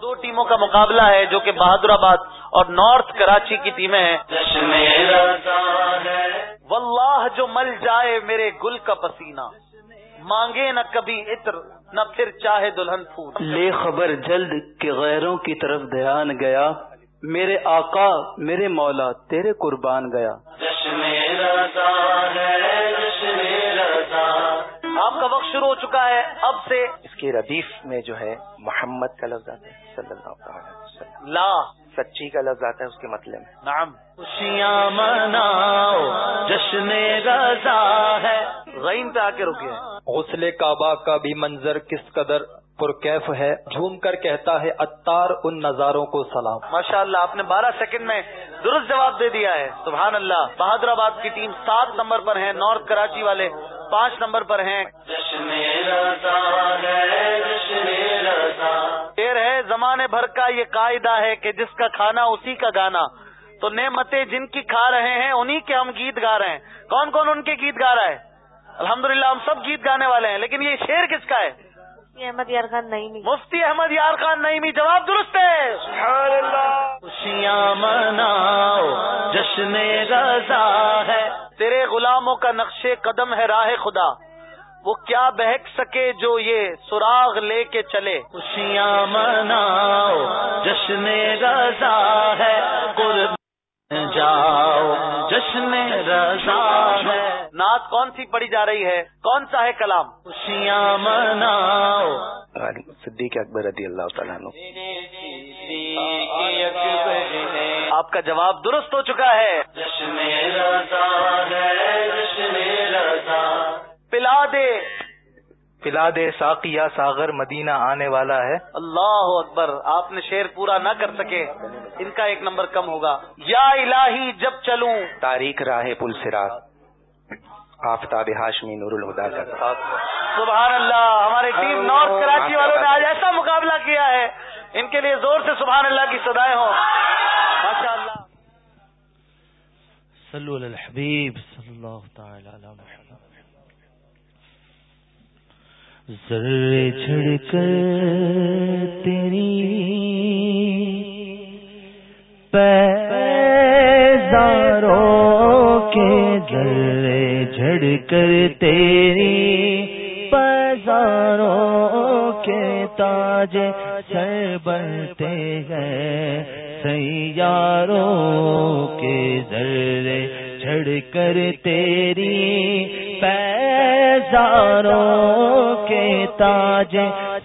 دو ٹیموں کا مقابلہ ہے جو کہ بہادر آباد اور نارتھ کراچی کی ٹیمیں ہیں۔ واللہ جو مل جائے میرے گل کا پسینہ۔ مانگے نہ کبھی عطر نہ پھر چاہے دلہن پھول۔ لے خبر جلد کہ غیروں کی طرف دھیان گیا۔ میرے آقا میرے مولا تیرے قربان گیا۔ آپ کا وقت شروع ہو چکا ہے اب سے اس کے ردیف میں جو ہے محمد کا لفظ آتا ہے صلی اللہ علیہ وسلم۔ لا۔ سچی کا لفظ آتا ہے اس کے مطلب میں۔ نعم۔ خوشیاں مناؤ جشن رضا ہے۔ غین پہ آ کے رکے غسل کعبہ کا بھی منظر کس قدر پرکیف ہے؟ جھوم کر کہتا ہے اتار ان نظاروں کو سلام۔ ماشاء اللہ آپ نے بارہ سیکنڈ میں درست جواب دے دیا ہے۔ سبحان اللہ بہادر آباد کی ٹیم سات نمبر پر ہے نارتھ کراچی والے۔ پانچ نمبر پر ہیں۔ شیر ہے زمانے بھر کا یہ قاعدہ ہے کہ جس کا کھانا اسی کا گانا۔ تو نعمتیں جن کی کھا رہے ہیں انہی کے ہم گیت گا رہے ہیں۔ کون کون ان کے گیت گا رہا ہے؟ الحمدللہ ہم سب گیت گانے والے ہیں لیکن یہ شیر کس کا ہے؟ احمد یار خان نہیں مفتی احمد یار خان نہیں جواب درست ہے۔ خوشیاں مناؤ جشن رضا ہے۔ تیرے غلاموں کا نقش قدم ہے راہ خدا۔ وہ کیا بہک سکے جو یہ سراغ لے کے چلے۔ خوشیاں مناؤ، جشن رضا ہے۔ قرب جاؤ، جشن رضا ہے۔ نعت کون سی پڑی جا رہی ہے؟ کون سا ہے کلام؟ خوشیاں مناؤ۔ صدیق اکبر رضی اللہ تعالیٰ آپ کا جواب درست ہو چکا ہے۔ پلا دے۔ پلا دے ساقیہ ساغر مدینہ آنے والا ہے۔ اللہ اکبر آپ نے شیر پورا نہ کر سکے۔ ان کا ایک نمبر کم ہوگا۔ یا الہی جب چلوں۔ تاریخ راہ پل سرا آفتاب ہاشمی نور الہدا کا سبحان اللہ ہماری ٹیم نارتھ کراچی والوں نے آج ایسا مقابلہ کیا ہے۔ ان کے لیے زور سے سبحان اللہ کی سدائے ہوں۔ ماشاء اللہ صلو علی الحبیب صلی اللہ تعالی علی محمد۔ ذرے جھڑ کر تیری پیزاروں کے ذرے جھڑ کر تیری پیزاروں کے تاج سر بنتے ہیں۔ سیاروں کے ذرے جھڑ کر تیری پیزاروں کے تاج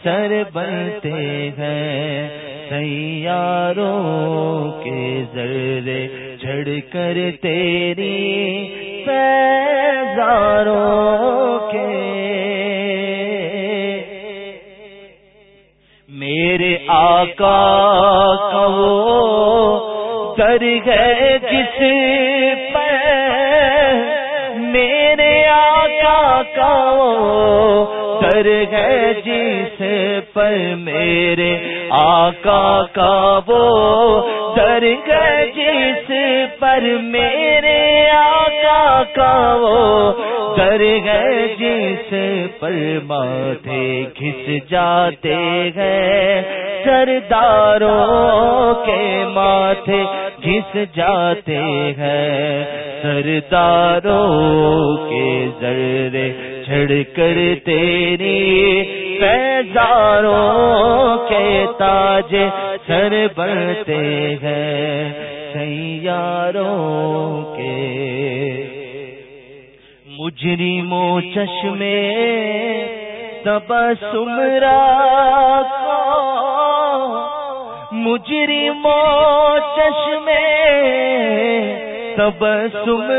سر بنتے ہیں۔ سیاروں کے ذرے جھڑ کر تیری پیزاروں کے میرے آقا کا وہ در ہے جس در جس پر میرے آقا کا وہ در جس پر میرے آقا کا وہ در ہے جس پر ماتھے گھس جاتے ہیں۔ سرداروں کے ماتھے گھس جاتے ہیں۔ سرداروں کے ذرے چھڑ کر تیری پیزاروں کے تاج سر بڑھتے ہیں۔ سیاروں کے۔ مجرموں چشمے تب سمرا مجرموں چشمے تب سم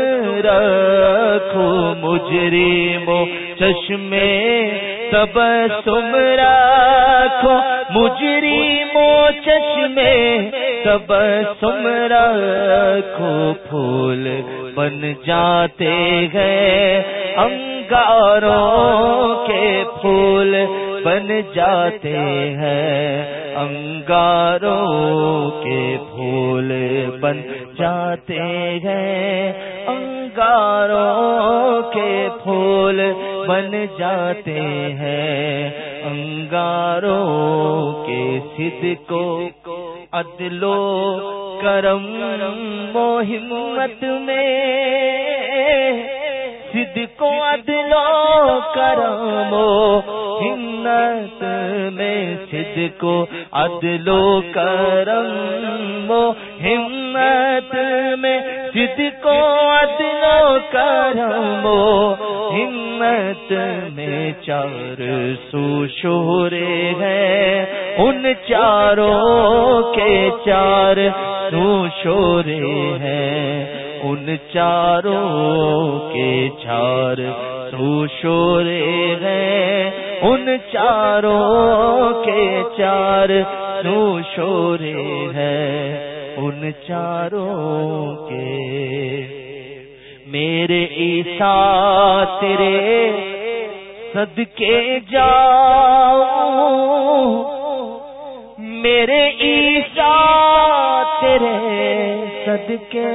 رکھو مجرمو چشمے تب سم رکھو مجرمو چشمے تب سم رکھو پھول بن جاتے ہیں۔ انگاروں کے پھول بن جاتے ہیں۔ انگاروں کے پھول بن جاتے ہیں۔ انگاروں کے پھول بن جاتے ہیں۔ انگاروں کے سد کو عدل و کرم و ہمت میں۔ سد کو عدل و کرم و ہمت میں سد کو عدل و کرم و ہمت میں سد کو عدل و کرم و ہمت میں چار سو شورے ہیں ان چاروں کے چار سو شورے ہیں ان چاروں کے چار سو شورے ہیں ان چاروں کے چار سو شورے ہیں ان چاروں کے میرے عیسا تیرے صدقے جاؤ میرے عیسا تیرے صدقے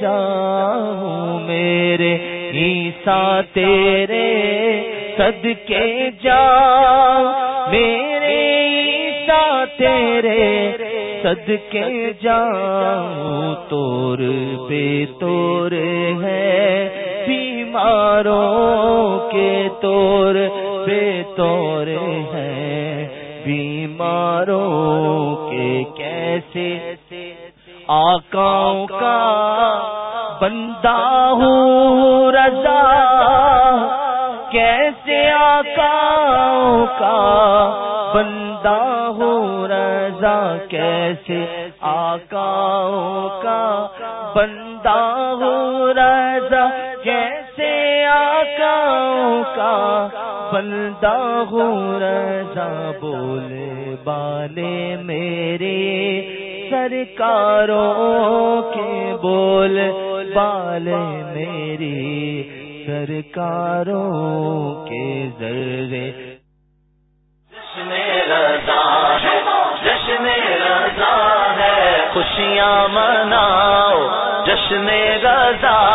جاؤ میرے عیسا تیرے صدقے جاؤ میرے عیسا تیرے صدقے جاؤ تور بے تور ہے بیماروں کے تور بے تور ہے بیماروں کے کیسے آکاؤں کا بندہ ہوں، رضا۔ کیسے آکاؤں کا بندہ ہوں، رضا؟ کیسے آکاؤں کا بندہ ہوں، رضا؟ کیسے آکاؤں کا بندہ ہوں، رضا؟ بولے بالے میرے سرکاروں کے بول بال میری، سرکاروں کے ذرے۔ جشن رضا ہے جشن رضا ہے۔ خوشیاں مناؤ جشن رضا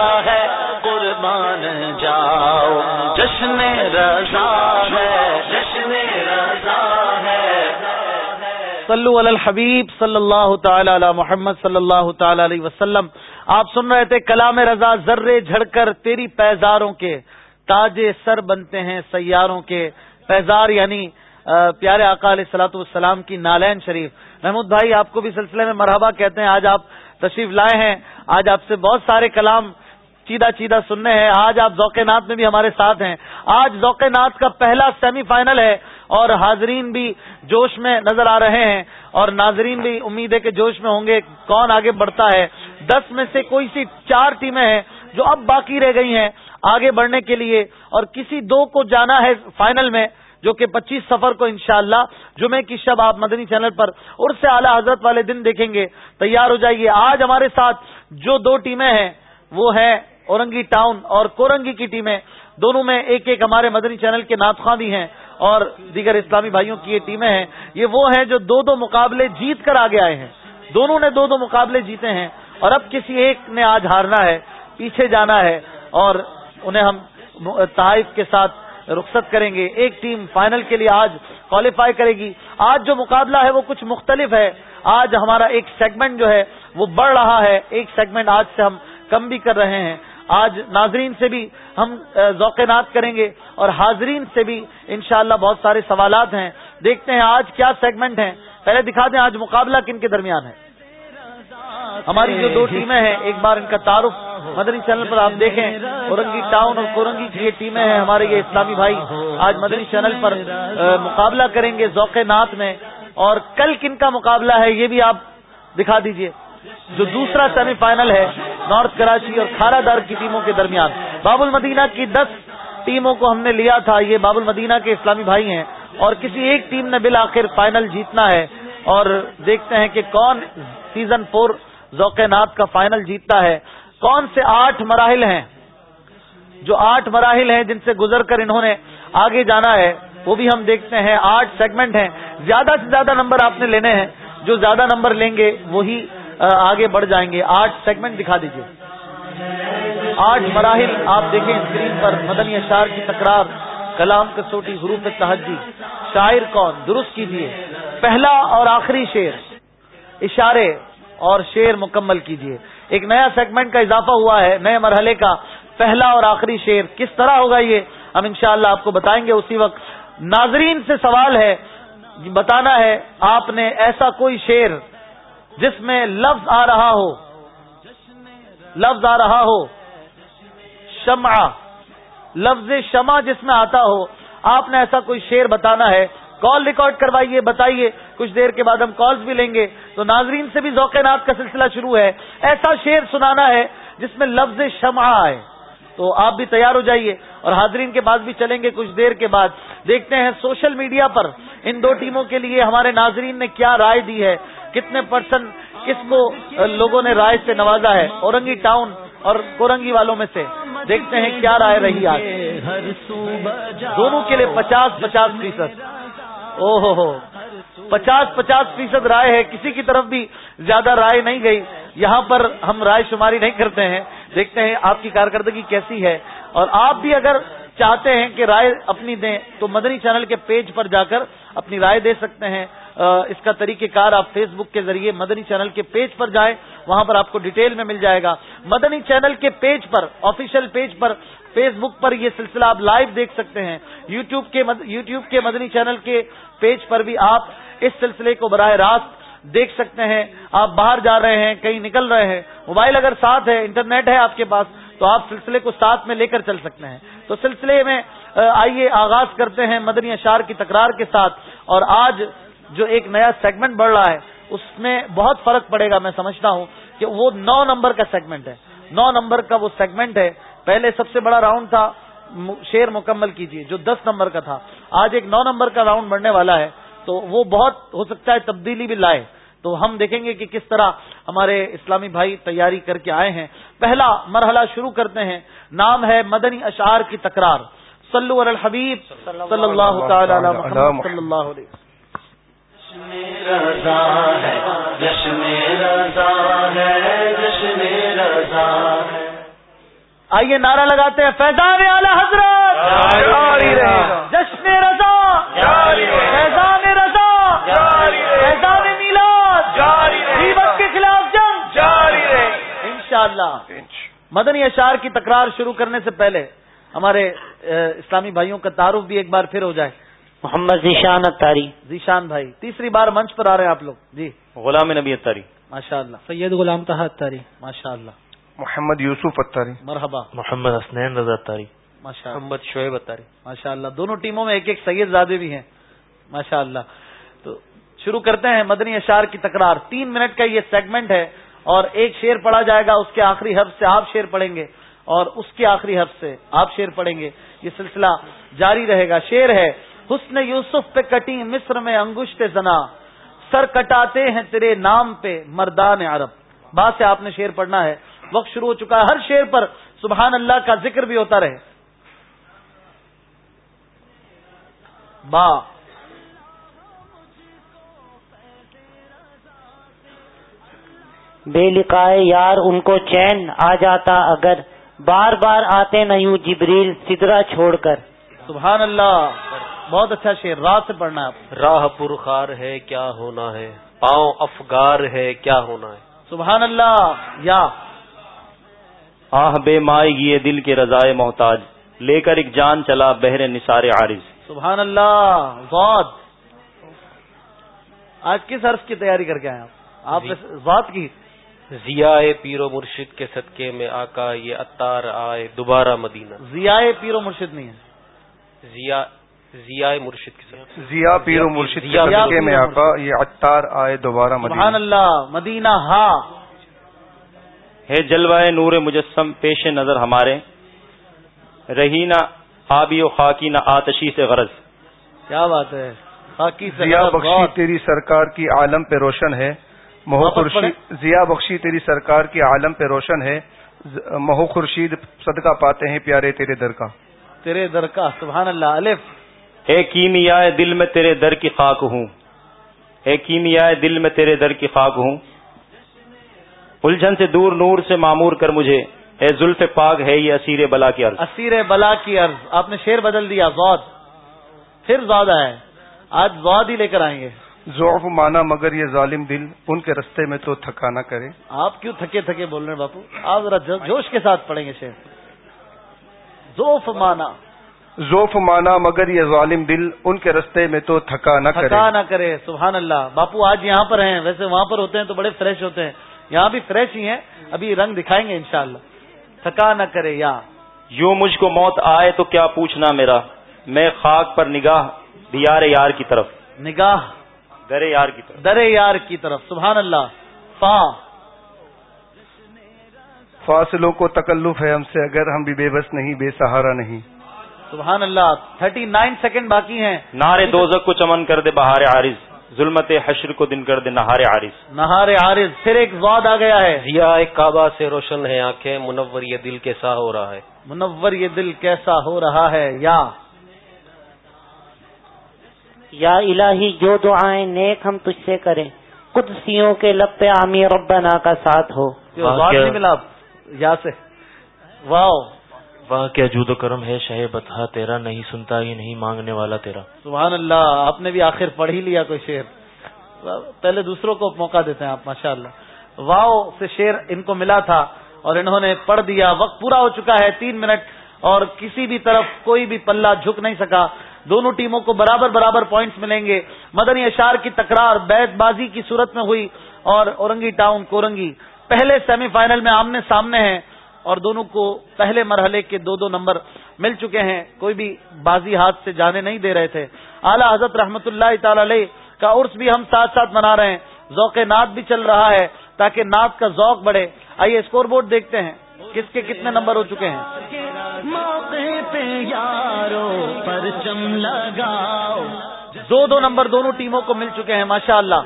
صلو علی الحبیب صلی اللہ تعالی علی محمد صلی اللہ تعالی علیہ وسلم۔ آپ سن رہے تھے کلام رضا ذرے جھڑ کر تیری پیزاروں کے تاج سر بنتے ہیں سیاروں کے۔ پیزار یعنی پیارے آقا علیہ سلاۃ والسلام کی نالین شریف۔ محمود بھائی، آپ کو بھی سلسلے میں مرحبا کہتے ہیں۔ آج آپ تشریف لائے ہیں۔ آج آپ سے بہت سارے کلام چیدہ چیدہ سننے ہیں۔ آج آپ ذوق نات میں بھی ہمارے ساتھ ہیں۔ آج ذوق نات کا پہلا سیمی فائنل ہے اور حاضرین بھی جوش میں نظر آ رہے ہیں اور ناظرین بھی امید ہے کہ جوش میں ہوں گے کون آگے بڑھتا ہے۔ دس میں سے کوئی سی چار ٹیمیں ہیں جو اب باقی رہ گئی ہیں آگے بڑھنے کے لیے اور کسی دو کو جانا ہے فائنل میں جو کہ پچیس سفر کو انشاءاللہ جمعے کی شب آپ مدنی چینل پر اور سے اعلی حضرت والے دن دیکھیں گے۔ تیار ہو جائیے۔ آج ہمارے ساتھ جو دو ٹیمیں ہیں وہ ہیں اورنگی ٹاؤن اور کورنگی کی ٹیمیں، دونوں میں ایک ایک ہمارے مدنی چینل کے ناطخواں بھی ہیں اور دیگر اسلامی بھائیوں کی یہ ٹیمیں ہیں۔ یہ وہ ہیں جو دو دو مقابلے جیت کر آگے آئے ہیں۔ دونوں نے دو دو مقابلے جیتے ہیں اور اب کسی ایک نے آج ہارنا ہے، پیچھے جانا ہے اور انہیں ہم تحائف کے ساتھ رخصت کریں گے۔ ایک ٹیم فائنل کے لیے آج کوالیفائی کرے گی۔ آج جو مقابلہ ہے وہ کچھ مختلف ہے۔ آج ہمارا ایک سیگمنٹ جو ہے وہ بڑھ رہا ہے۔ ایک سیگمنٹ آج سے ہم کم بھی کر رہے ہیں۔ آج ناظرین سے بھی ہم ذوق نات کریں گے اور حاضرین سے بھی انشاءاللہ بہت سارے سوالات ہیں۔ دیکھتے ہیں آج کیا سیگمنٹ ہیں۔ پہلے دکھا دیں آج مقابلہ کن کے درمیان ہے۔ ہماری جو دو ٹیمیں ہیں، ایک بار ان کا تعارف مدنی چینل پر آپ دیکھیں۔ اورنگی ٹاؤن اور کورنگی کی یہ ٹیمیں ہیں، ہمارے یہ اسلامی بھائی آج مدنی چینل پر مقابلہ کریں گے ذوق نات میں۔ اور کل کن کا مقابلہ ہے، یہ بھی آپ دکھا دیجیے۔ جو دوسرا سیمی فائنل ہے نارتھ کراچی اور کھارا دار کی ٹیموں کے درمیان۔ باب المدینہ کی دس ٹیموں کو ہم نے لیا تھا، یہ باب المدینہ کے اسلامی بھائی ہیں۔ اور کسی ایک ٹیم نے بالآخر فائنل جیتنا ہے۔ اور دیکھتے ہیں کہ کون سیزن فور ذوق نات کا فائنل جیتتا ہے۔ کون سے آٹھ مراحل ہیں؟ جو آٹھ مراحل ہیں جن سے گزر کر انہوں نے آگے جانا ہے، وہ بھی ہم دیکھتے ہیں۔ آٹھ سیگمنٹ ہیں۔ زیادہ سے زیادہ نمبر آپ نے لینے ہیں۔ جو زیادہ نمبر لیں گے، وہی آگے بڑھ جائیں گے۔ آٹھ سیگمنٹ دکھا دیجیے آٹھ مراحل آپ دیکھیں اسکرین پر۔ مدنی اشار کی تکرار، کلام کسوٹی، حروف تحجی شاعر کون؟ درست کیجیے پہلا اور آخری شیر اشارے اور شیر مکمل کیجیے ایک نیا سیگمنٹ کا اضافہ ہوا ہے، نئے مرحلے کا۔ پہلا اور آخری شیر کس طرح ہوگا یہ؟ ہم انشاءاللہ آپ کو بتائیں گے اسی وقت۔ ناظرین سے سوال ہے، بتانا ہے، آپ نے ایسا کوئی شیر جس میں لفظ آ رہا ہو، لفظ آ رہا ہو، شمع، لفظ شمع جس میں آتا ہو، آپ نے ایسا کوئی شیر بتانا ہے؟ کال ریکارڈ کروائیے، بتائیے، کچھ دیر کے بعد ہم کالز بھی لیں گے۔ تو ناظرین سے بھی ذوق نات کا سلسلہ شروع ہے۔ ایسا شیر سنانا ہے جس میں لفظ شمع آئے۔ تو آپ بھی تیار ہو جائیے اور حاضرین کے بعد بھی چلیں گے کچھ دیر کے بعد۔ دیکھتے ہیں سوشل میڈیا پر ان دو ٹیموں کے لیے ہمارے ناظرین نے کیا رائے دی ہے۔ کتنے پرسنٹ کس کو لوگوں نے رائے سے نوازا ہے؟ اورنگی ٹاؤن اور کورنگی والوں میں سے دیکھتے ہیں کیا رائے رہی آج۔ دونوں کے لیے پچاس پچاس فیصد۔ او ہو ہو۔ پچاس پچاس فیصد رائے ہے۔ کسی کی طرف بھی زیادہ رائے نہیں گئی۔ یہاں پر ہم رائے شماری نہیں کرتے ہیں۔ دیکھتے ہیں آپ کی کارکردگی کیسی ہے۔ اور آپ بھی اگر چاہتے ہیں کہ رائے اپنی دیں، تو مدنی چینل کے پیج پر جا کر اپنی رائے دے سکتے ہیں۔ اس کا طریقہ کار آپ فیس بک کے ذریعے مدنی چینل کے پیج پر جائیں، وہاں پر آپ کو ڈیٹیل میں مل جائے گا۔ مدنی چینل کے پیج پر آفیشیل پیج پر، فیس بک پر یہ سلسلہ آپ لائیو دیکھ سکتے ہیں۔ یوٹیوب کے یوٹیوب کے مدنی چینل کے پیج پر بھی آپ اس سلسلے کو براہ راست دیکھ سکتے ہیں۔ آپ باہر جا رہے ہیں، کہیں نکل رہے ہیں، موبائل اگر ساتھ ہے، انٹرنیٹ ہے آپ کے پاس، تو آپ سلسلے کو ساتھ میں لے کر چل سکتے ہیں۔ تو سلسلے میں آئیے آغاز کرتے ہیں مدنی اشار کی تکرار کے ساتھ۔ اور آج جو ایک نیا سیگمنٹ بڑھ رہا ہے، اس میں بہت فرق پڑے گا، میں سمجھتا ہوں کہ وہ نو نمبر کا سیگمنٹ ہے۔ نو نمبر کا وہ سیگمنٹ ہے۔ پہلے سب سے بڑا راؤنڈ تھا شیر مکمل کیجیے جو دس نمبر کا تھا۔ آج ایک نو نمبر کا راؤنڈ بڑھنے والا ہے۔ تو وہ بہت ہو سکتا ہے تبدیلی بھی لائے۔ تو ہم دیکھیں گے کہ کس طرح ہمارے اسلامی بھائی تیاری کر کے آئے ہیں۔ پہلا مرحلہ شروع کرتے ہیں۔ نام ہے مدنی اشعار کی تکرار۔ صلو علی الحبیب. صلی اللہ تعالی علی محمد صلی اللہ علیہ آئیے نعرہ لگاتے ہیں فیضان اعلی حضرت۔ جشن رضا۔ فیضان رضا۔ فیضان میلاد۔ دیوت کے خلاف جنگ۔ انشاءاللہ۔ مدنی اشار کی تکرار شروع کرنے سے پہلے ہمارے اسلامی بھائیوں کا تعارف بھی ایک بار پھر ہو جائے۔ محمد ذیشان اتاری ذیشان بھائی تیسری بار منچ پر آ رہے ہیں آپ لوگ۔ جی۔ غلام نبی اتاری ماشاء اللہ سید غلام تحا اتاری ماشاء اللہ محمد یوسف اتاری مرحبا۔ محمد حسنین رضا اتاری ماشاء محمد شعیب اتاری ماشاء اللہ دونوں ٹیموں میں ایک ایک سید زادے بھی ہیں۔ ماشاء اللہ تو شروع کرتے ہیں مدنی اشار کی تکرار۔ تین منٹ کا یہ سیگمنٹ ہے اور ایک شیر پڑھا جائے گا اس کے آخری حرف سے آپ شیر پڑھیں گے۔ اور اس کے آخری حرف سے آپ شیر پڑھیں گے۔ یہ سلسلہ جاری رہے گا۔ شیر ہے، حسن یوسف پہ کٹی مصر میں انگشت زنا، سر کٹاتے ہیں تیرے نام پہ مردان عرب۔ بات سے آپ نے شیر پڑھنا ہے۔ وقت شروع ہو چکا ہے۔ ہر شیر پر سبحان اللہ کا ذکر بھی ہوتا رہے۔ با۔ بے لکھائے یار، ان کو چین آ جاتا اگر بار بار آتے نہ یوں جبریل سدرا چھوڑ کر۔ سبحان اللہ۔ بہت اچھا شیر رات سے پڑھنا ہے آپ۔ راہ پرخار ہے کیا ہونا ہے؟ پاؤں افگار ہے کیا ہونا ہے؟ سبحان اللہ۔ یا۔ آہ بے مائے گی دل کے رضائے محتاج۔ لے کر ایک جان چلا بہر نثار عارض۔ سبحان اللہ۔ ذات آج کس عرض کی تیاری کر کے آئے آپ؟ آپ نے ذات کی۔ ضیاء پیر و مرشد کے صدقے میں آقا یہ اتار آئے دوبارہ مدینہ۔ ضیاء پیر و مرشد نہیں ہے۔ ضیاء ضیاء مرشد کے صدقے۔ ضیا پیر و مرشد کے صدقے میں آقا یہ اتار آئے دوبارہ سبحان مدینہ۔ اللہ مدینہ ہا ہے جلوائے نور مجسم پیش نظر ہمارے۔ رہی نہ آبی و خاکی نہ آتشی سے غرض۔ کیا بات ہے؟ خاکی سے بخشی۔ تیری سرکار کی عالم پہ روشن ہے۔ مہو خورشید ضیا بخشی تیری سرکار کی عالم پہ روشن ہے۔ مہو خورشید صدقہ پاتے ہیں پیارے تیرے در کا۔ تیرے در کا سبحان اللہ الف۔ اے کیمیائے دل میں تیرے در کی خاک ہوں۔ اے کیمیائے دل میں تیرے در کی خاک ہوں۔ الجھن سے دور نور سے معمور کر مجھے۔ اے زلف پاک ہے یہ اسیر بلا کی عرض۔ اسیر بلا کی عرض۔ آپ نے شیر بدل دیا زود پھر زیادہ ہے آج واد ہی لے کر آئیں گے۔ ضعف مانا مگر یہ ظالم دل ان کے رستے میں تو تھکا نہ کرے۔ آپ کیوں تھکے تھکے بول رہے ہیں باپو؟ آپ ذرا جوش کے ساتھ پڑھیں گے شیر ذوف مانا۔ ذوف مانا مگر یہ ظالم دل ان کے رستے میں تو تھکا نہ کرے۔ تھکا نہ کرے سبحان اللہ۔ باپو آج یہاں پر ہیں ویسے وہاں پر ہوتے ہیں تو بڑے فریش ہوتے ہیں۔ یہاں بھی فریش ہی ہیں ابھی رنگ دکھائیں گے انشاءاللہ۔ تھکا نہ کرے یا۔ یوں مجھ کو موت آئے تو کیا پوچھنا میرا؟ میں خاک پر نگاہ دیار یار کی طرف۔ نگاہ۔ در یار کی طرف۔ در یار کی طرف سبحان اللہ۔ فا۔ فاصلوں کو تکلف ہے ہم سے اگر ہم بھی بے بس نہیں بے سہارا نہیں۔ سبحان اللہ تھرٹی نائن سیکنڈ باقی ہیں۔ نارے دوزک کو چمن کر دے بہار عارض ظلمت حشر کو دن کر دے نہار عارض۔ نہار عارض پھر ایک واد آ گیا ہے۔ ضیا کعبہ سے روشن ہے آنکھیں منور یہ دل کیسا ہو رہا ہے؟ منور یہ دل کیسا ہو رہا ہے یا۔ یا الہی جو دعائیں نیک ہم تجھ سے کریں قدسیوں کے لب پہ عامر ربنا کا ساتھ ہو۔ ملا یا سے۔ واؤ۔ واہ کیا جود و کرم ہے شہ بتا تیرا نہیں سنتا ہی نہیں مانگنے والا تیرا۔ سبحان اللہ آپ نے بھی آخر پڑھ ہی لیا کوئی شعر۔ پہلے دوسروں کو موقع دیتے ہیں آپ ماشاء اللہ واؤ سے شعر ان کو ملا تھا اور انہوں نے پڑھ دیا۔ وقت پورا ہو چکا ہے تین منٹ اور کسی بھی طرف کوئی بھی پلہ جھک نہیں سکا۔ دونوں ٹیموں کو برابر برابر پوائنٹس ملیں گے۔ مدنی اشار کی تکرار بیت بازی کی صورت میں ہوئی اور اورنگی ٹاؤن کورنگی۔ پہلے سیمی فائنل میں آمنے سامنے ہیں اور دونوں کو پہلے مرحلے کے دو دو نمبر مل چکے ہیں۔ کوئی بھی بازی ہاتھ سے جانے نہیں دے رہے تھے۔ اعلیٰ حضرت رحمت اللہ تعالی علیہ کا عرس بھی ہم ساتھ ساتھ منا رہے ہیں۔ ذوق نعت بھی چل رہا ہے تاکہ نعت کا ذوق بڑھے۔ آئیے اسکور بورڈ دیکھتے ہیں۔ کس کے کتنے نمبر ہو چکے ہیں؟ موقع پہ یارو لگاؤ۔ دو دو نمبر دونوں ٹیموں کو مل چکے ہیں ماشاء اللہ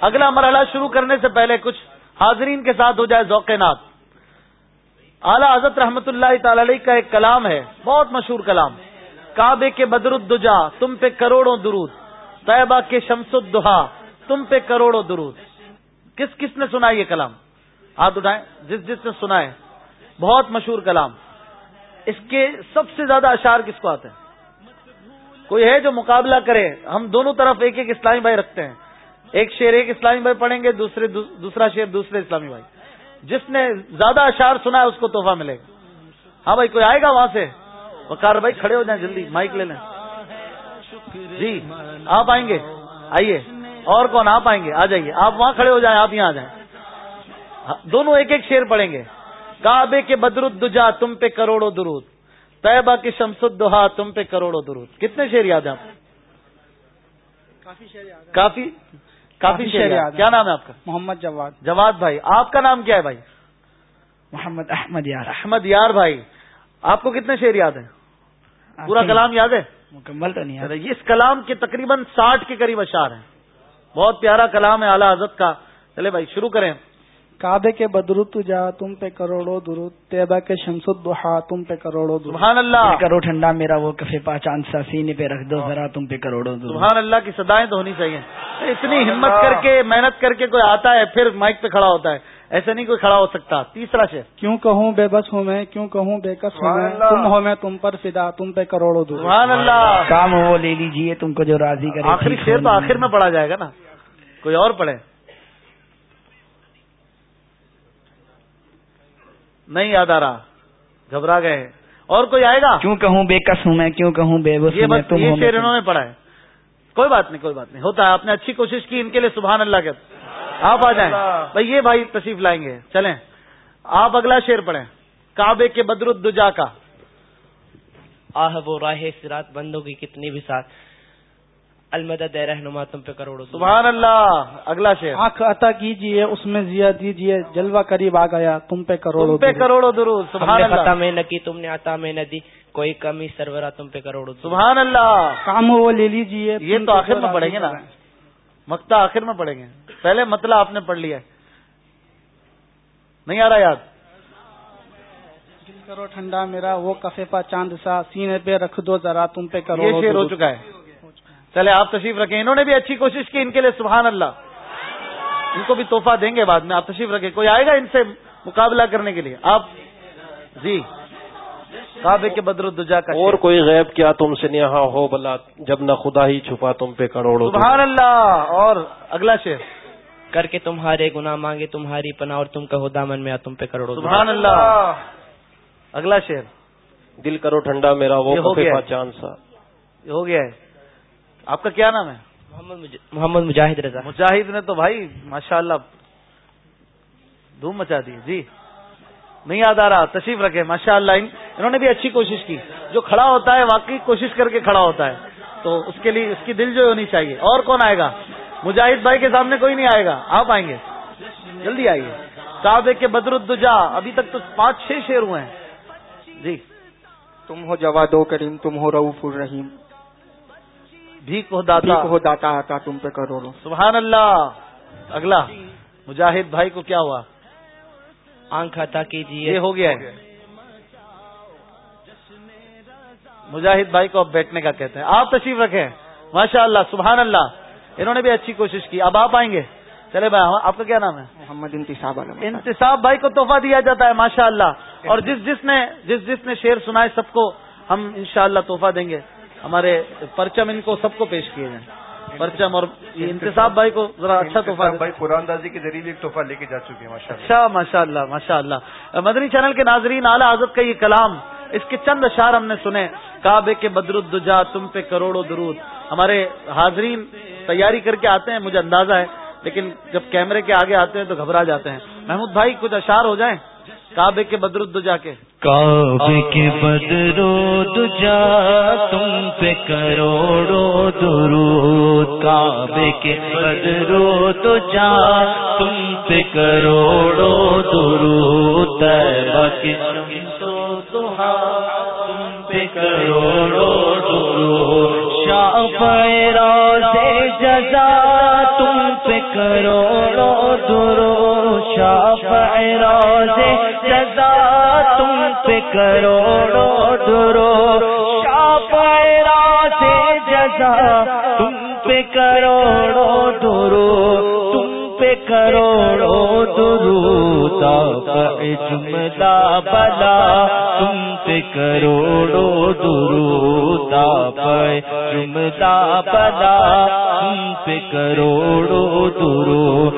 اگلا مرحلہ شروع کرنے سے پہلے کچھ حاضرین کے ساتھ ہو جائے ذوق نعت اعلیٰ حضرت رحمت اللہ تعالی علیہ کا ایک کلام ہے بہت مشہور کلام۔ کعبے کے بدر الدجا تم پہ کروڑوں درود۔ طیبہ کے شمس الدہا تم پہ کروڑوں درود۔ کس کس نے سنا یہ کلام؟ ہاتھ اٹھائیں، جس جس نے سنا ہے، بہت مشہور کلام۔ اس کے سب سے زیادہ اشار کس کو آتے ہیں؟ کوئی ہے جو مقابلہ کرے، ہم دونوں طرف ایک ایک اسلامی بھائی رکھتے ہیں۔ ایک شیر ایک اسلامی بھائی پڑھیں گے، دوسرے دوسرا شیر دوسرے اسلامی بھائی۔ جس نے زیادہ اشار سنا ہے، اس کو تحفہ ملے گا۔ ہاں بھائی، کوئی آئے گا وہاں سے؟ وکار بھائی، کھڑے ہو جائیں جلدی، مائک لے لیں۔ جی آپ آئیں گے؟ آئیے۔ اور کون؟ آپ آئیں گے۔ آ جائیے۔ آپ وہاں کھڑے ہو جائیں، آپ یہاں آ جائیں۔ دونوں ایک ایک شیر پڑھیں گے۔ کعبے کے بدر الدجا تم پہ کروڑوں درود۔ طیبہ کے شمس الدہا تم پہ کروڑوں درود۔ کتنے شیر یاد ہیں آپ کافی کافی؟ شہریار کیا نام ہے آپ کا؟ محمد جواد۔ جواد بھائی۔ آپ کا نام کیا ہے بھائی؟ محمد احمد یار۔ احمد یار بھائی۔ آپ کو کتنے شعر یاد ہیں؟ پورا کلام یاد ہے؟ مکمل تو نہیں اس کلام کے تقریباً ساٹھ کے قریب اشار ہیں۔ بہت پیارا کلام ہے اعلیٰ حضرت کا۔ چلے بھائی شروع کریں۔ کعبے کے بدرو جا تم پہ کروڑوں درود طیبہ کے شمس الدحا تم پہ کروڑوں سبحان اللہ۔ کرو ٹھنڈا میرا وہ کفے پہچان سا سینے پہ رکھ دو ذرا تم پہ کروڑوں سبحان اللہ کی صدایں تو ہونی چاہیے۔ اتنی ہمت کر کے محنت کر کے کوئی آتا ہے پھر مائک پہ کھڑا ہوتا ہے۔ ایسے نہیں کوئی کھڑا ہو سکتا۔ تیسرا شیر کیوں کہوں بے بس ہوں میں کیوں کہوں بے کس ہوں میں؟ تم ہو میں تم پر فدا تم پہ کروڑوں سبحان اللہ۔ کام وہ لے لیجیے تم کو جو راضی کرے۔ آخری شیر تو آخر میں پڑھا جائے گا نا۔ کوئی اور پڑھے۔ نہیں یاد آ رہا۔ گھبرا گئے۔ اور کوئی آئے گا؟ کیوں کہوں بے کس ہوں میں کیوں کہوں بے بس یہ شیر انہوں نے پڑھا ہے۔ کوئی بات نہیں کوئی بات نہیں۔ ہوتا ہے آپ نے اچھی کوشش کی ان کے لیے سبحان اللہ کے۔ آپ آ جائیں۔ بھائی یہ بھائی تشریف لائیں گے۔ چلیں۔ آپ اگلا شیر پڑھیں۔ کعبے کے بدر الدجا کا۔ آہ وہ راہ سرات بندوں کی کتنی بھی ساتھ المدد رہنما تم پہ کروڑوں سبحان اللہ۔ اگلا شیر آنکھ عطا کیجیے اس میں زیا دیجیے جلوہ قریب آ گیا تم پہ کروڑوں پہ کروڑوں درود سبحان اللہ۔ میں نہ کی تم نے عطا میں نہ دی کوئی کمی سرورا تم پہ کروڑوں سبحان اللہ۔ کام وہ لے لیجیے یہ تو آخر میں پڑھیں گے نا۔ مکتا آخر میں پڑھیں گے۔ پہلے مطلب آپ نے پڑھ لیا۔ نہیں آ رہا یاد؟ کرو ٹھنڈا میرا وہ کفے پا چاند سا سینے پہ رکھ دو ذرا تم پہ کرو یہ شیر ہو چکا ہے۔ چلے آپ تشریف رکھیں۔ انہوں نے بھی اچھی کوشش کی ان کے لیے سبحان اللہ۔ ان کو بھی تحفہ دیں گے بعد میں آپ تشریف رکھیں۔ کوئی آئے گا ان سے مقابلہ کرنے کے لیے؟ آپ جی۔ کعبے کے بدر الدجا کا اور کوئی غیب کیا تم سے یہاں ہو بلا جب نہ خدا ہی چھپا تم پہ کروڑوں سبحان اللہ۔ اور اگلا شعر کر کے تمہارے گناہ مانگے تمہاری پناہ اور تم کہو دامن میں آ تم پہ کروڑوں سبحان اللہ۔ اگلا شعر دل کرو ٹھنڈا میرا وہ۔ چاند سا۔ ہو گیا۔ ہے آپ کا کیا نام ہے؟ محمد محمد مجاہد رضا۔ مجاہد نے تو بھائی ماشاء اللہ دھوم مچا دی۔ جی نہیں یاد آ رہا تشریف رکھے ماشاء اللہ ان- انہوں نے بھی اچھی کوشش کی۔ جو کھڑا ہوتا ہے واقعی کوشش کر کے کھڑا ہوتا ہے۔ تو اس کے لیے اس کی دل جو ہونی چاہیے۔ اور کون آئے گا؟ مجاہد بھائی کے سامنے کوئی نہیں آئے گا۔ آپ آئیں گے۔ جلدی آئیے۔ کعبے کے بدر الدجا ابھی تک تو پانچ چھ شیر ہوئے ہیں۔ جی۔ تم ہو جواد و کریم تم ہو رعوف الرحیم۔ بھیک ہو داتا۔ بھیک ہو داتا آتا تم پہ کروڑوں سبحان اللہ۔ اگلا۔ مجاہد بھائی کو کیا ہوا؟ آنکھ عطا کیجیے یہ ہو گیا ہے۔ مجاہد بھائی کو اب بیٹھنے کا کہتے ہیں آپ تشریف رکھیں۔ ماشاء اللہ سبحان اللہ۔ انہوں نے بھی اچھی کوشش کی۔ اب آپ آئیں گے۔ چلے بھائی آپ کا کیا نام ہے؟ محمد انتصاب انتصاب بھائی کو تحفہ دیا جاتا ہے ماشاء اللہ اور جس جس نے جس جس نے شعر سنائے سب کو ہم انشاءاللہ تحفہ دیں گے۔ ہمارے پرچم ان کو سب کو پیش کیے جائیں۔ پرچم اور انتصاب بھائی کو ذرا اچھا تحفہ بھائی قرآن دازی کے ذریعے ایک تحفہ لے کے جا چکے ہیں اچھا ماشاء اللہ ماشاء اللہ مدنی چینل کے ناظرین اعلیٰ حضرت کا یہ کلام اس کے چند اشعار ہم نے سنے۔ کعبے کے بدر الدجا تم پہ کروڑوں درود۔ ہمارے حاضرین تیاری کر کے آتے ہیں مجھے اندازہ ہے لیکن جب کیمرے کے آگے آتے ہیں تو گھبرا جاتے ہیں۔ محمود بھائی کچھ اشعار ہو جائیں؟ کعبے کے بدر الدجا کے۔ کعبے کے بدرو دجا تم پہ کروڑو درود۔ کعبے کے بدرو دجا تم پہ کروڑو درود۔ تیبہ کے شمس و ضحا تم پہ کروڑو درود۔ شاہ سے جزا تم پہ کروڑو درو، شاہ سے جزا تم پہ کروڑو درو شاپرا سے جزا تم پہ کروڑو درو تم پہ کروڑو درو جملہ بلا۔ تم پہ کروڑو درو تا جملہ بلا۔ تم پہ کروڑو درو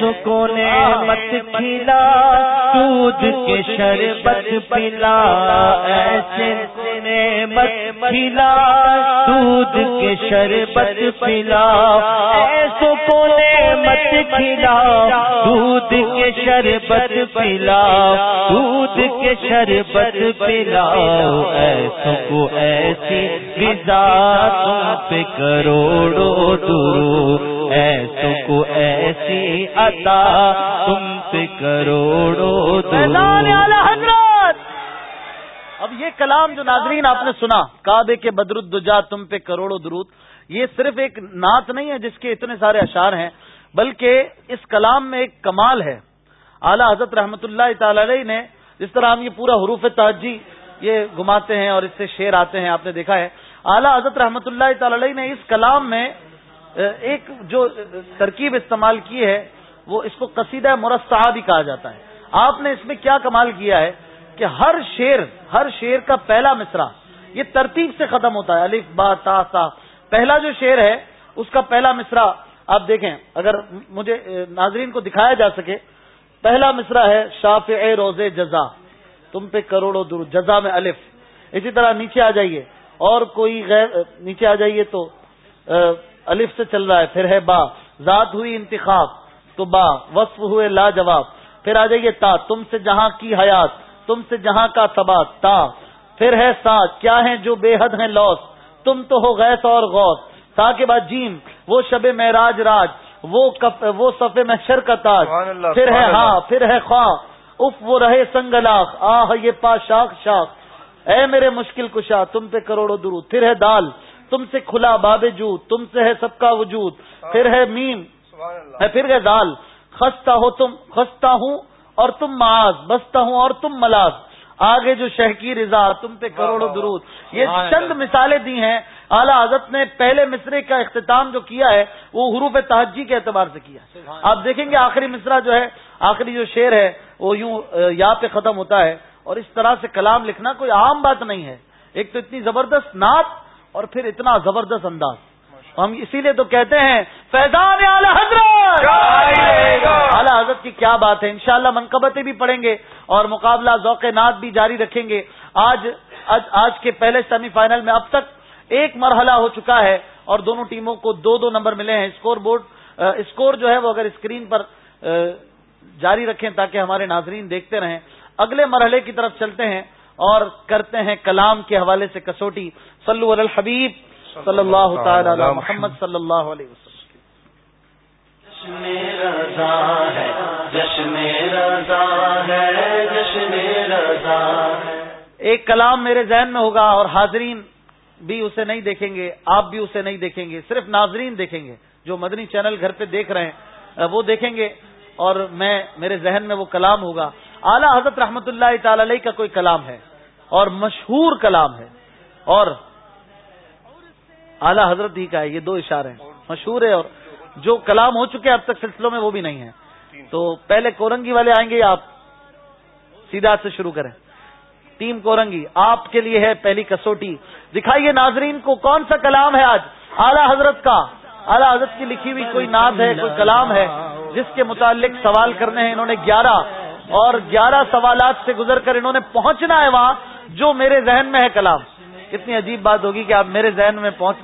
سکون مت کھلا، دودھ کے شربت پلا۔ ایسے مت کھلا دودھ کے شربت پلا ایسو کونے مت کھلا دودھ کے شربت پلا دودھ کے شربت پلا ایسو کو ایسی غذا تم پہ کروڑو درو ایسو کو ایسی عطا تم پہ کروڑو حضرت اب یہ کلام جو ناظرین آپ نے سنا، کعبے کے بدر تم پہ کروڑوں درود، یہ صرف ایک نعت نہیں ہے جس کے اتنے سارے اشعار ہیں، بلکہ اس کلام میں ایک کمال ہے۔ اعلی حضرت رحمت اللہ تعالی علیہ نے جس طرح ہم یہ پورا حروف تحجی یہ گھماتے ہیں اور اس سے شعر آتے ہیں، آپ نے دیکھا ہے۔ اعلی حضرت رحمت اللہ تعالی علیہ نے اس کلام میں ایک جو ترکیب استعمال کی ہے، وہ اس کو قصیدہ مرصع بھی کہا جاتا ہے۔ آپ نے اس میں کیا کمال کیا ہے؟ کہ ہر شیر ہر شیر کا پہلا مصرع، یہ ترتیب سے ختم ہوتا ہے، الف، با، تا، سا۔ پہلا جو شیر ہے، اس کا پہلا مصرع، آپ دیکھیں، اگر مجھے ناظرین کو دکھایا جا سکے، پہلا مصرع ہے شاف اے روز جزا۔ تم پہ کروڑوں دور جزا میں الف۔ اسی طرح نیچے آ جائیے، اور کوئی غیر نیچے آ جائیے تو الف سے چل رہا ہے، پھر ہے با۔ ذات ہوئی انتخاب، تو با۔ وصف ہوئے لاجواب۔ پھر آ جائیے تا، تم سے جہاں کی حیات۔ تم سے جہاں کا ثبات تا پھر ہے سا کیا ہے جو بے حد ہیں لوس؟ تم تو ہو غیث اور غوث تا کے بعد جیم وہ شب معراج راج وہ کپ وہ صف محشر کا تاج پھر ہے ہاں پھر ہے خواہ اف وہ رہے سنگلاخ آہ یہ پا شاخ۔ شاخ اے میرے مشکل کشا تم پہ کروڑوں درود پھر ہے دال تم سے کھلا باب جو تم سے ہے سب کا وجود پھر ہے میم۔ پھر ہے دال خستہ ہو تم خستہ ہوں اور تم معاذ بستا ہوں اور تم ملاز آگے جو شہ کی رضا تم پہ کروڑوں درود۔ یہ چند مثالیں دی ہیں۔ اعلیٰ حضرت نے پہلے مصرے کا اختتام جو کیا ہے وہ حروف تحجی کے اعتبار سے کیا آپ دیکھیں گے آخری مصرا جو ہے آخری جو شعر ہے وہ یوں یا پہ ختم ہوتا ہے۔ اور اس طرح سے کلام لکھنا کوئی عام بات نہیں ہے۔ ایک تو اتنی زبردست نعت اور پھر اتنا زبردست انداز۔ ہم اسی لیے تو کہتے ہیں فیضان اعلی حضرت! اعلی حضرت کی کیا بات ہے؟ انشاءاللہ منقبتیں بھی پڑھیں گے اور مقابلہ ذوق نعت بھی جاری رکھیں گے۔ آج آج, آج کے پہلے سیمی فائنل میں اب تک ایک مرحلہ ہو چکا ہے اور دونوں ٹیموں کو دو دو نمبر ملے ہیں۔ اسکور بورڈ اسکور جو ہے وہ اگر اسکرین پر جاری رکھیں تاکہ ہمارے ناظرین دیکھتے رہیں۔ اگلے مرحلے کی طرف چلتے ہیں اور کرتے ہیں کلام کے حوالے سے کسوٹی۔ صلو علی الحبیب۔ صلی اللہ تعالی علی محمد صلی اللہ علیہ وسلم. ایک کلام میرے ذہن میں ہوگا اور حاضرین بھی اسے نہیں دیکھیں گے آپ بھی اسے نہیں دیکھیں گے صرف ناظرین دیکھیں گے جو مدنی چینل گھر پہ دیکھ رہے ہیں وہ دیکھیں گے اور میں میرے ذہن میں وہ کلام ہوگا۔ اعلی حضرت رحمت اللہ تعالی علیہ کا کوئی کلام ہے اور مشہور کلام ہے اور اعلی حضرت ہی کا ہے، یہ دو اشارے ہیں۔ مشہور ہے اور جو کلام ہو چکے اب تک سلسلوں میں وہ بھی نہیں ہے تو پہلے کورنگی والے آئیں گے، آپ سیدھا سے شروع کریں۔ ٹیم کورنگی، آپ کے لیے ہے پہلی کسوٹی۔ دکھائیے ناظرین کو، کون سا کلام ہے آج؟ اعلی حضرت کا۔ اعلی حضرت کی لکھی ہوئی کوئی ناز ہے، کوئی کلام ہے جس کے متعلق سوال کرنے ہیں؟ انہوں نے گیارہ۔ اور گیارہ سوالات سے گزر کر انہوں نے پہنچنا ہے وہاں، جو میرے ذہن میں ہے کلام۔ کتنی عجیب بات ہوگی کہ آپ میرے ذہن میں پہنچ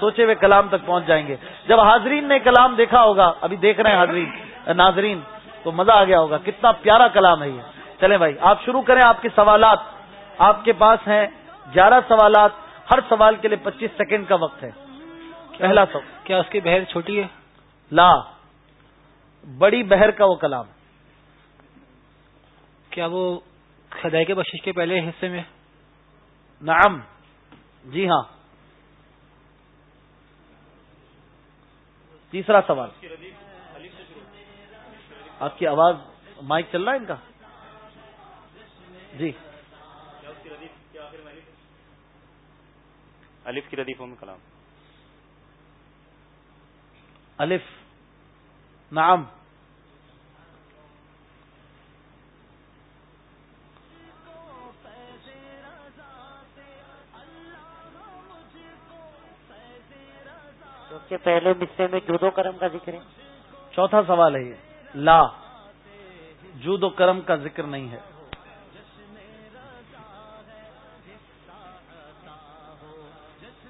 سوچے ہوئے کلام تک پہنچ جائیں گے۔ جب حاضرین نے کلام دیکھا ہوگا ابھی دیکھ رہے ہیں حاضرین ناظرین تو مزہ آ گیا ہوگا۔ کتنا پیارا کلام ہے یہ۔ چلیں بھائی آپ شروع کریں آپ کے سوالات۔ آپ کے پاس ہیں گیارہ سوالات ہر سوال کے لیے پچیس سیکنڈ کا وقت ہے۔ پہلا سوال۔ کیا اس کی بحر چھوٹی ہے؟ لا بڑی بہر کا وہ کلام۔ کیا وہ خدائی کے بخش کے پہلے حصے میں نعم جی ہاں۔ تیسرا سوال۔ آپ کی آواز مائک چل رہا ہے ان کا؟ جی۔ الف کی ردیفوں میں کلام۔ الف۔ نعم۔ کے پہلے مصرے میں جود و کرم کا ذکر ہے؟ چوتھا سوال ہے یہ۔ لا جود و کرم کا ذکر نہیں ہے۔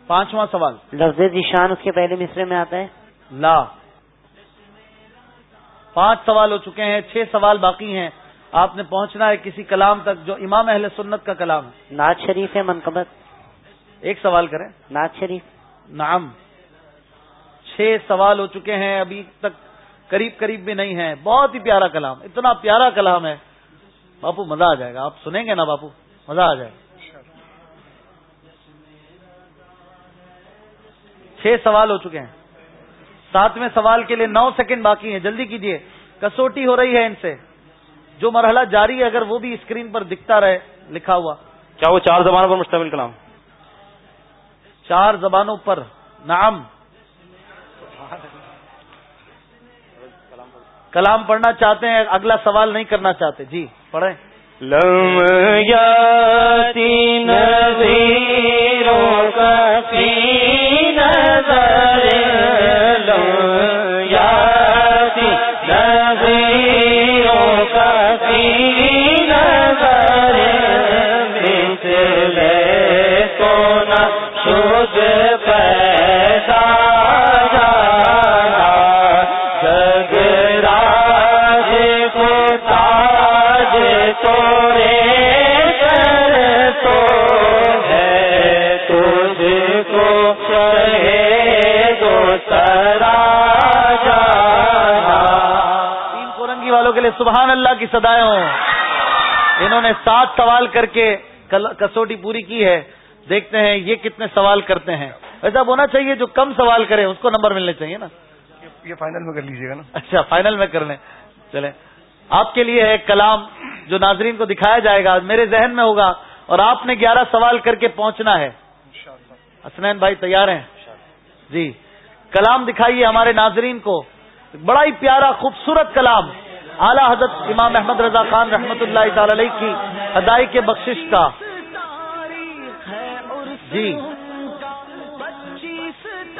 پانچواں سوال۔ لفظ نشان اس کے پہلے مصرے میں آتا ہے؟ لا۔ پانچ سوال ہو چکے ہیں چھ سوال باقی ہیں۔ آپ نے پہنچنا ہے کسی کلام تک جو امام اہل سنت کا کلام ہے۔ ناز شریف ہے منقبت؟ ایک سوال کریں۔ ناز شریف۔ نام چھ سوال ہو چکے ہیں ابھی تک قریب قریب بھی نہیں ہے۔ بہت ہی پیارا کلام اتنا پیارا کلام ہے۔ باپو مزہ آ جائے گا۔ آپ سنیں گے نا باپو؟ مزہ آ جائے گا۔ چھ سوال ہو چکے ہیں۔ ساتویں سوال کے لیے نو سیکنڈ باقی ہیں۔ جلدی کیجیے کسوٹی ہو رہی ہے ان سے۔ جو مرحلہ جاری ہے اگر وہ بھی اسکرین پر دکھتا رہے لکھا ہوا۔ کیا وہ چار زبانوں پر مشتمل کلام؟ چار زبانوں پر۔ نام کلام پڑھنا چاہتے ہیں اگلا سوال نہیں کرنا چاہتے۔ جی پڑھیں۔ لم یا سبحان اللہ کی سدائے ہوں۔ انہوں نے سات سوال کر کے کسوٹی پوری کی ہے۔ دیکھتے ہیں یہ کتنے سوال کرتے ہیں۔ ایسا ہونا چاہیے جو کم سوال کرے اس کو نمبر ملنے چاہیے نا۔ یہ فائنل میں کر لیجیے گا نا۔ اچھا فائنل میں کر لیں۔ چلیں۔ آپ کے لیے ایک کلام جو ناظرین کو دکھایا جائے گا میرے ذہن میں ہوگا اور آپ نے گیارہ سوال کر کے پہنچنا ہے۔ حسنین بھائی تیار ہیں؟ جی۔ کلام دکھائیے ہمارے ناظرین کو۔ بڑا ہی پیارا خوبصورت کلام۔ اعلیٰ حضرت امام احمد رضا خان رحمۃ اللہ تعالی علیہ کی ہدائی کے بخشش کا جی۔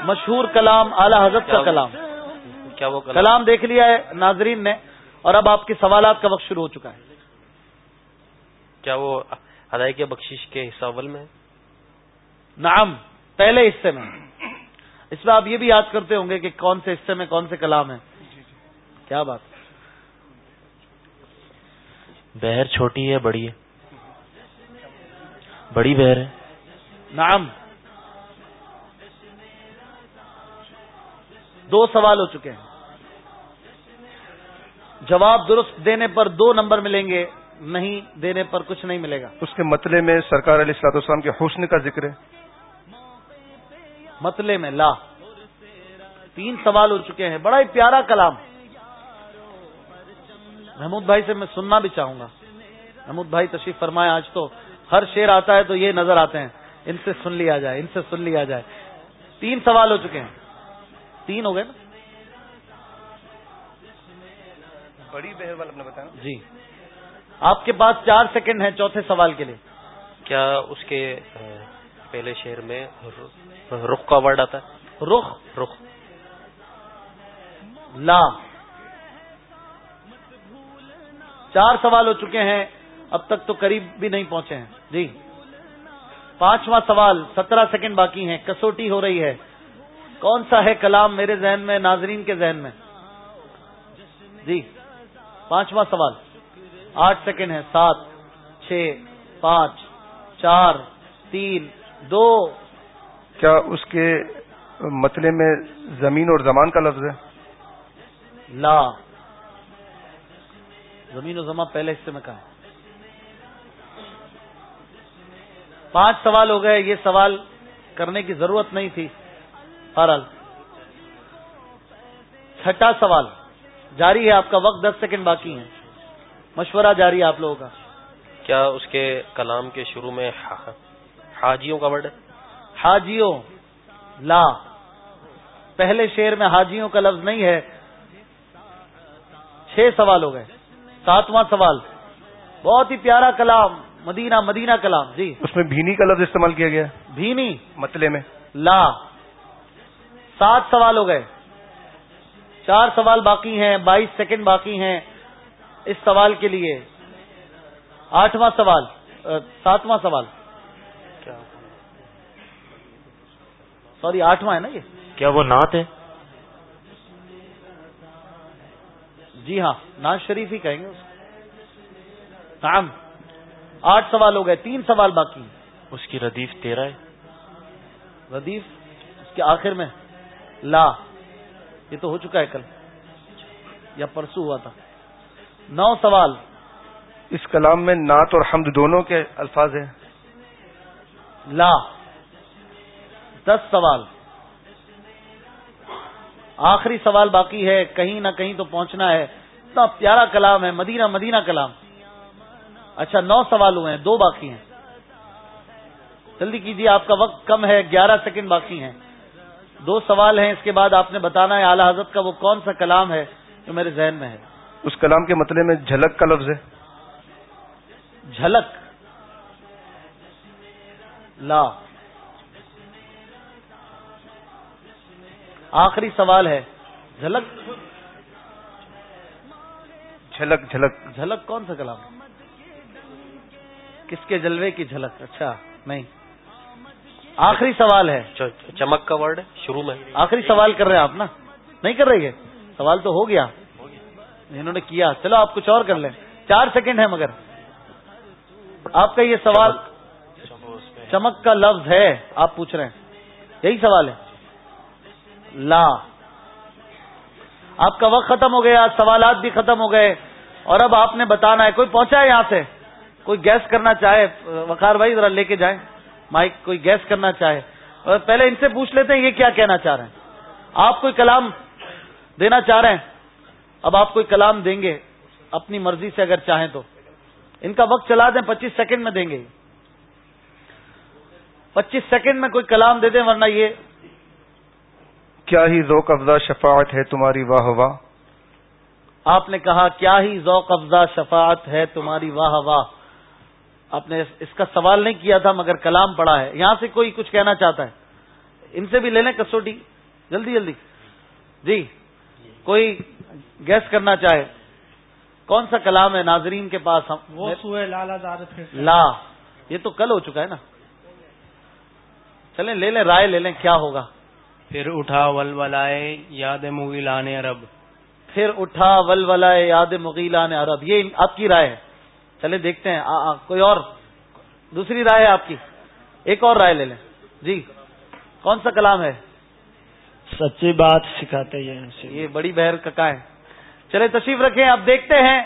مشہور کلام اعلیٰ حضرت کا کلام۔ کیا وہ کلام؟ دیکھ لیا ہے ناظرین نے اور اب آپ کے سوالات کا وقت شروع ہو چکا ہے۔ کیا وہ ہدائی کے بخشش کے حصہ اول میں نعم پہلے حصے میں۔ اس میں آپ یہ بھی یاد کرتے ہوں گے کہ کون سے حصے میں کون سے کلام ہیں۔ کیا بات۔ بہر چھوٹی ہے بڑی ہے۔ بڑی بہر ہے۔ نعم۔ دو سوال ہو چکے ہیں۔ جواب درست دینے پر دو نمبر ملیں گے نہیں دینے پر کچھ نہیں ملے گا۔ اس کے مطلب میں سرکار علیہ السلاط اسلام کے حسن کا ذکر ہے۔ مطلب میں لا۔ تین سوال ہو چکے ہیں۔ بڑا ہی پیارا کلام۔ محمود بھائی سے میں سننا بھی چاہوں گا۔ محمود بھائی تشریف فرمائے آج تو ہر شیر آتا ہے تو یہ نظر آتے ہیں۔ ان سے سن لیا جائے ان سے سن لیا جائے۔ تین سوال ہو چکے ہیں۔ تین ہو گئے نا؟ بڑی بہر والا نے بتایا جی۔ آپ کے پاس چار سیکنڈ ہیں چوتھے سوال کے لیے۔ کیا اس کے پہلے شہر میں رخ کا ورڈ آتا ہے؟ رخ رخ۔ لا۔ چار سوال ہو چکے ہیں اب تک تو قریب بھی نہیں پہنچے ہیں۔ جی۔ پانچواں سوال سترہ سیکنڈ باقی ہیں کسوٹی ہو رہی ہے۔ کون سا ہے کلام میرے ذہن میں ناظرین کے ذہن میں؟ جی۔ پانچواں سوال۔ آٹھ سیکنڈ ہے سات چھ پانچ چار تین دو۔ کیا اس کے مطلب میں زمین اور زمان کا لفظ ہے؟ لا۔ زمین و زمان پہلے حصے میں کہا پانچ سوال ہو گئے یہ سوال کرنے کی ضرورت نہیں تھی۔ بہرحال چھٹا سوال جاری ہے آپ کا وقت دس سیکنڈ باقی ہے مشورہ جاری ہے آپ لوگوں کا۔ کیا اس کے کلام کے شروع میں حاجیوں کا ورڈ ہے؟ حاجیوں لا۔ پہلے شعر میں حاجیوں کا لفظ نہیں ہے۔ چھ سوال ہو گئے۔ ساتواں سوال۔ بہت ہی پیارا کلام مدینہ مدینہ کلام جی۔ اس میں بھینی کا لفظ استعمال کیا گیا۔ بھینی۔ مطلب میں۔ لا۔ سات سوال ہو گئے۔ چار سوال باقی ہیں بائیس سیکنڈ باقی ہیں۔ اس سوال کے لیے آٹھواں سوال ساتواں سوال۔ سوری آٹھواں ہے نا یہ؟ کیا وہ نعت ہے؟ جی ہاں ناز شریف ہی کہیں گے نعم آٹھ سوال ہو گئے تین سوال باقی اس کی ردیف تیرہ ہے۔ ردیف اس کے آخر میں لا یہ تو ہو چکا ہے کل یا پرسوں ہوا تھا۔ نو سوال۔ اس کلام میں نعت اور حمد دونوں کے الفاظ ہیں۔ لا دس سوال۔ آخری سوال باقی ہے کہیں نہ کہیں تو پہنچنا ہے۔ اتنا پیارا کلام ہے مدینہ مدینہ کلام۔ اچھا نو سوال ہوئے ہیں دو باقی ہیں۔ جلدی کیجیے آپ کا وقت کم ہے گیارہ سیکنڈ باقی ہیں۔ دو سوال ہیں اس کے بعد آپ نے بتانا ہے اعلی حضرت کا وہ کون سا کلام ہے جو میرے ذہن میں ہے؟ اس کلام کے مطلب میں جھلک کا لفظ ہے۔ جھلک۔ لا۔ آخری سوال ہے جھلک۔ جھلک جھلک۔ جھلک کون سا کلام؟ کس کے جلوے کی جھلک؟ اچھا نہیں۔ آخری سوال ہے۔ چمک کا ورڈ شروع میں۔ آخری سوال کر رہے ہیں آپ نا؟ نہیں کر رہے سوال تو ہو گیا۔ انہوں نے کیا۔ چلو آپ کچھ اور کر لیں۔ چار سیکنڈ ہے مگر۔ آپ کا یہ سوال چمک کا لفظ ہے۔ آپ پوچھ رہے ہیں۔ یہی سوال ہے۔ لا۔ آپ کا وقت ختم ہو گیا سوالات بھی ختم ہو گئے۔ اور اب آپ نے بتانا ہے، کوئی پہنچا ہے یہاں سے؟ کوئی گیس کرنا چاہے؟ وقار بھائی، ذرا لے کے جائیں۔ مائک کوئی گیس کرنا چاہے۔ اور پہلے ان سے پوچھ لیتے ہیں، یہ کیا کہنا چاہ رہے ہیں؟ آپ کوئی کلام دینا چاہ رہے ہیں؟ اب آپ کوئی کلام دیں گے، اپنی مرضی سے اگر چاہیں تو۔ ان کا وقت چلا دیں، پچیس سیکنڈ میں دیں گے۔ پچیس سیکنڈ میں کوئی کلام دے دیں، ورنہ یہ کیا ہی ذوق افزا شفاعت ہے تمہاری واہ واہ۔ آپ نے کہا کیا ہی ذوق افزا شفاعت ہے تمہاری؟ واہ واہ۔ آپ نے اس کا سوال نہیں کیا تھا مگر کلام پڑا ہے۔ یہاں سے کوئی کچھ کہنا چاہتا ہے؟ ان سے بھی لے لیں کسوٹی۔ جلدی جلدی۔ جی کوئی گیس کرنا چاہے؟ کون سا کلام ہے ناظرین کے پاس؟ وہ سوئے لالا لا۔ یہ تو کل ہو چکا ہے نا۔ چلیں لے لیں رائے لے لیں کیا ہوگا؟ پھر اٹھا ول ولائے یاد مغیلان عرب پھر اٹھا ول ولائے یاد مغیلان عرب۔ یہ آپ کی رائے ہے۔ چلے دیکھتے ہیں۔ آ, آ, کوئی اور؟ دوسری رائے ہے آپ کی۔ ایک اور رائے لے لیں۔ جی۔ کون سا کلام ہے؟ سچی بات سکھاتے ہیں یہ بڑی بہر کا ہے۔ چلے تشریف رکھیں۔ آپ دیکھتے ہیں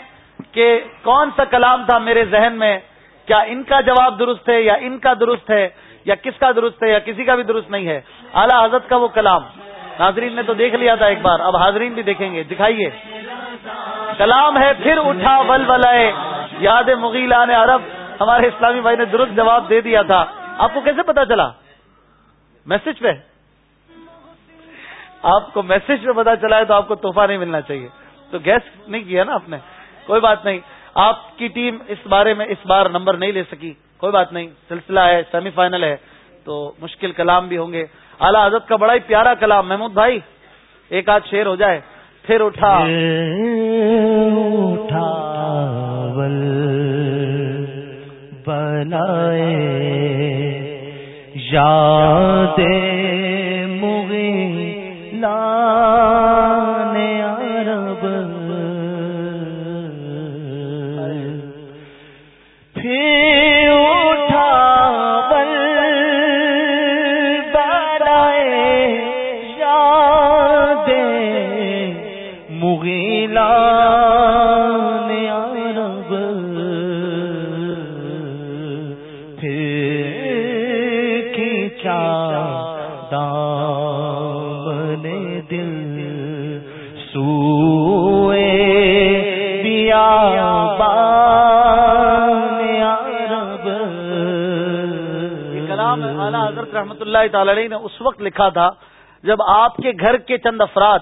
کہ کون سا کلام تھا میرے ذہن میں۔ کیا ان کا جواب درست ہے یا ان کا درست ہے یا کس کا درست ہے یا کسی کا بھی درست نہیں ہے۔ اعلیٰ حضرت کا وہ کلام۔ ناظرین نے تو دیکھ لیا تھا ایک بار، اب حاضرین بھی دیکھیں گے۔ دکھائیے۔ کلام ہے، پھر اٹھا ول ولائے یاد مغیلان عرب، ہمارے اسلامی بھائی نے درست جواب دے دیا تھا۔ آپ کو کیسے پتا چلا؟ میسج پہ۔ آپ کو میسج پہ پتا چلا ہے تو آپ کو تحفہ نہیں ملنا چاہیے۔ تو گیس نہیں کیا نا آپ نے؟ کوئی بات نہیں۔ آپ کی ٹیم اس بارے میں اس بار نمبر نہیں لے سکی۔ کوئی بات نہیں۔ سلسلہ ہے سیمی فائنل ہے۔ تو مشکل کلام بھی ہوں گے۔ اعلیٰ حضرت کا بڑا ہی پیارا کلام، محمود بھائی، ایک آدھ شیر ہو جائے۔ پھر اٹھا۔ اٹھا بنائے، یادیں رحمت اللہ تعالی علیہ نے اس وقت لکھا تھا جب آپ کے گھر کے چند افراد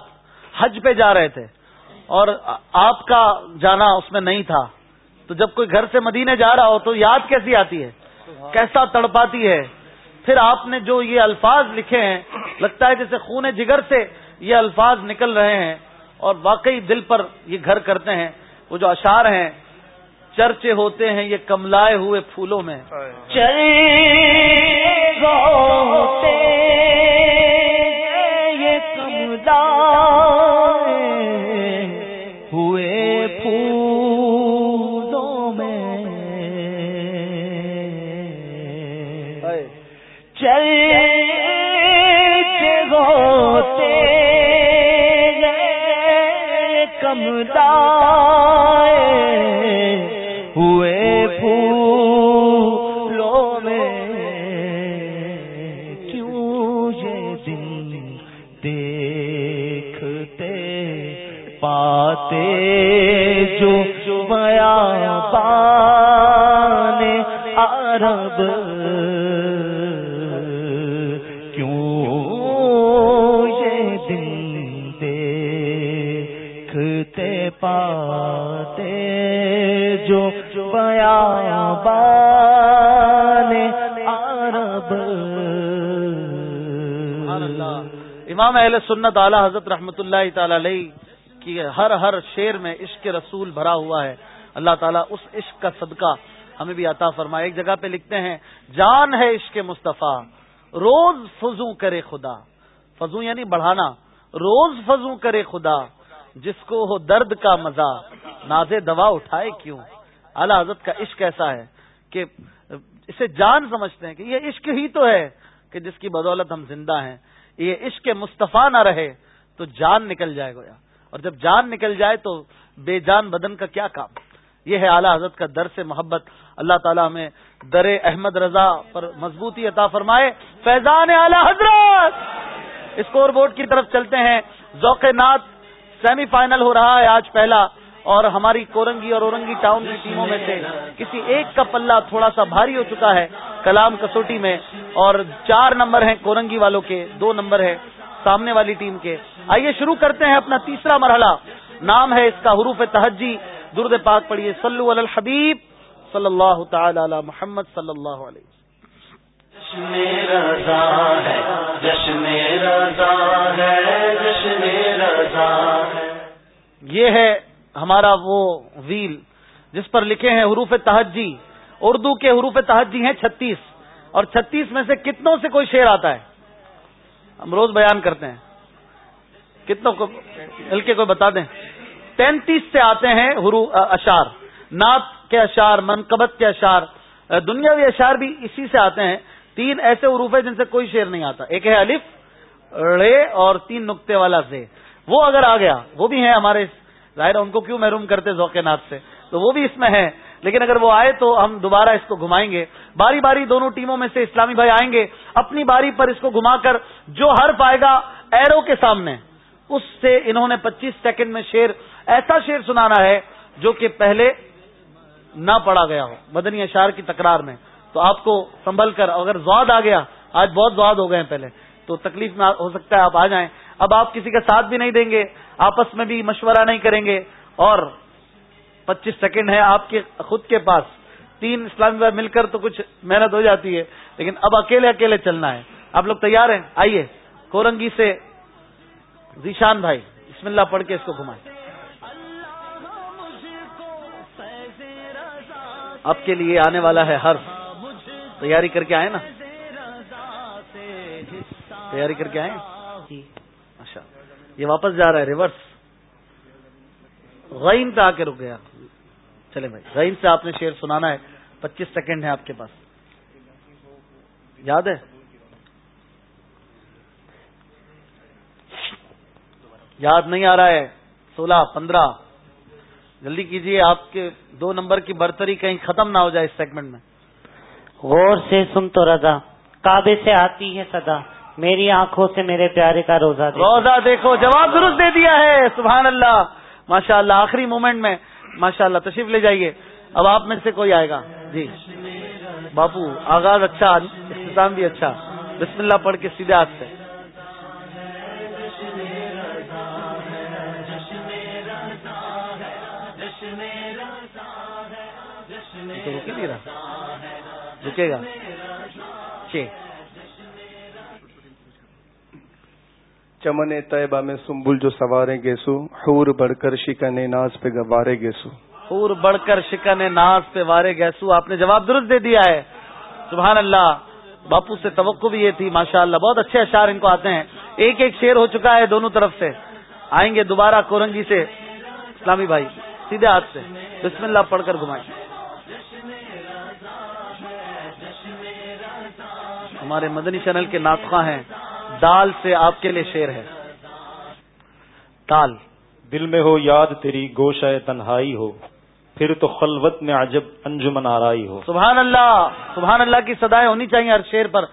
حج پہ جا رہے تھے اور آپ کا جانا اس میں نہیں تھا، تو جب کوئی گھر سے مدینے جا رہا ہو تو یاد کیسی آتی ہے؟ کیسا تڑپاتی ہے؟ پھر آپ نے جو یہ الفاظ لکھے ہیں، لگتا ہے جیسے خون جگر سے یہ الفاظ نکل رہے ہیں اور واقعی دل پر یہ گھر کرتے ہیں۔ وہ جو اشعار ہیں، چرچے ہوتے ہیں یہ کملائے ہوئے پھولوں میں۔ یہ سا اہل حضرت رحمت اللہ تعالی علیہ کی ہر ہر شیر میں عشق رسول بھرا ہوا ہے۔ اللہ تعالیٰ اس عشق کا صدقہ ہمیں بھی عطا فرمائے۔ ایک جگہ پہ لکھتے ہیں، جان ہے عشق مصطفیٰ، روز فضو کرے خدا۔ فضو یعنی بڑھانا۔ روز فضو کرے خدا، جس کو ہو درد کا مزہ۔ ناز دوا اٹھائے کیوں؟ اعلی حضرت کا عشق ایسا ہے کہ اسے جان سمجھتے ہیں کہ یہ عشق ہی تو ہے کہ جس کی بدولت ہم زندہ ہیں۔ یہ عشق مصطفیٰ نہ رہے تو جان نکل جائے گا اور جب جان نکل جائے تو بے جان بدن کا کیا کام؟ یہ ہے اعلیٰ حضرت کا در سے محبت۔ اللہ تعالیٰ ہمیں در احمد رضا پر مضبوطی عطا فرمائے۔ فیضان اعلی حضرت! اسکور بورڈ کی طرف چلتے ہیں۔ ذوق نات سیمی فائنل ہو رہا ہے۔ آج پہلا اور ہماری کورنگی اور اورنگی ٹاؤن کی ٹیموں میں سے کسی ایک کا پلہ تھوڑا سا بھاری ہو چکا ہے کلام کسوٹی میں اور چار نمبر ہیں کورنگی والوں کے دو نمبر ہے سامنے والی ٹیم کے۔ آئیے شروع کرتے ہیں اپنا تیسرا مرحلہ۔ نام ہے اس کا حروف تہجی۔ درد پاک پڑھیے۔ صلو علی الحبیب صلی اللہ تعالی علی محمد صلی اللہ علیہ جشن رضا ہے جشن رضا ہے جشن رضا ہے۔ یہ ہے ہمارا وہ ویل جس پر لکھے ہیں حروف تہجی، اردو کے حروف تہجی ہیں چھتیس، اور چھتیس میں سے کتنوں سے کوئی شعر آتا ہے؟ ہم روز بیان کرتے ہیں۔ کتنوں کو مل کے کوئی بتا دیں؟ تینتیس سے آتے ہیں حرو اشار نعت کے اشار منقبت کے اشار دنیاوی اشار بھی اسی سے آتے ہیں۔ تین ایسے حروف ہیں جن سے کوئی شعر نہیں آتا۔ ایک ہے الف رے اور تین نقطے والا زے۔ وہ اگر آ گیا، وہ بھی ہے ہمارے ظاہر ان کو کیوں محروم کرتے ذوق نات سے؟ تو وہ بھی اس میں ہے لیکن اگر وہ آئے تو ہم دوبارہ اس کو گھمائیں گے۔ باری باری دونوں ٹیموں میں سے اسلامی بھائی آئیں گے۔ اپنی باری پر اس کو گھما کر جو ہر پائے گا ایرو کے سامنے، اس سے انہوں نے پچیس سیکنڈ میں شیر ایسا شیر سنانا ہے جو کہ پہلے نہ پڑا گیا ہو۔ مدنی اشار کی تکرار میں۔ تو آپ کو سنبھل کر اگر زواد آ گیا، آج بہت زواد ہو گئے ہیں پہلے۔ تو تکلیف میں ہو سکتا ہے آپ آ جائیں۔ اب آپ کسی کا ساتھ بھی نہیں دیں گے۔ آپس میں بھی مشورہ نہیں کریں گے اور پچیس سیکنڈ ہے آپ کے خود کے پاس تین اسلامی بھائی مل کر تو کچھ محنت ہو جاتی ہے لیکن اب اکیلے اکیلے چلنا ہے۔ آپ لوگ تیار ہیں؟ آئیے کورنگی سے ذیشان بھائی بسم اللہ پڑھ کے اس کو گھمائیں۔ آپ کے لیے آنے والا ہے ہر۔ تیاری کر کے آئے نا؟ تیاری کر کے آئے؟ اچھا یہ واپس جا رہا ہے ریورس غین پہ آ کے رک گیا۔ چلے بھائی، غین سے آپ نے شعر سنانا ہے، پچیس سیکنڈ ہے آپ کے پاس۔ یاد ہے؟ یاد نہیں آ رہا ہے، سولہ، پندرہ۔ جلدی کیجیے آپ کے دو نمبر کی برتری کہیں ختم نہ ہو جائے اس سیگمنٹ میں۔ غور سے سن تو رضا، کعبے سے آتی ہے صدا۔ میری آنکھوں سے میرے پیارے کا روزہ دیکھو۔ روزہ دیکھو، جواب درست دے دیا ہے، سبحان اللہ۔ ماشاء اللہ آخری مومنٹ میں ماشاء اللہ تشریف لے جائیے۔ اب آپ میں سے کوئی آئے گا۔ جی۔ باپو، آغاز اچھا اختتام بھی اچھا۔ بسم اللہ پڑھ کے سیدھے ہاتھ سے۔ رکے گا۔ چھ۔ چمن طیبہ میں سنبل جو سوارے گیسو، حور بڑھ کر شکن ناز پہ گوارے گیسو۔ حور بڑھ کر شکن ناز پہ وارے گیسو۔ آپ نے جواب درست دے دیا ہے۔ سبحان اللہ۔ باپو سے توقع بھی یہ تھی ماشاء اللہ بہت اچھے اشار ان کو آتے ہیں۔ ایک ایک شیر ہو چکا ہے دونوں طرف سے۔ آئیں گے دوبارہ کورنگی سے۔ اسلامی بھائی، سیدھے ہاتھ سے۔ بسم اللہ پڑھ کر گھمائیں۔ ہمارے مدنی چینل کے ناطخواں ہیں۔ دال سے آپ کے لیے شیر ہے۔ دال دل میں ہو یاد تیری گوشہ تنہائی ہو پھر تو خلوت میں عجب انجمن آرائی ہو۔ سبحان اللہ سبحان اللہ کی سدائے ہونی چاہیے ہر شیر پر۔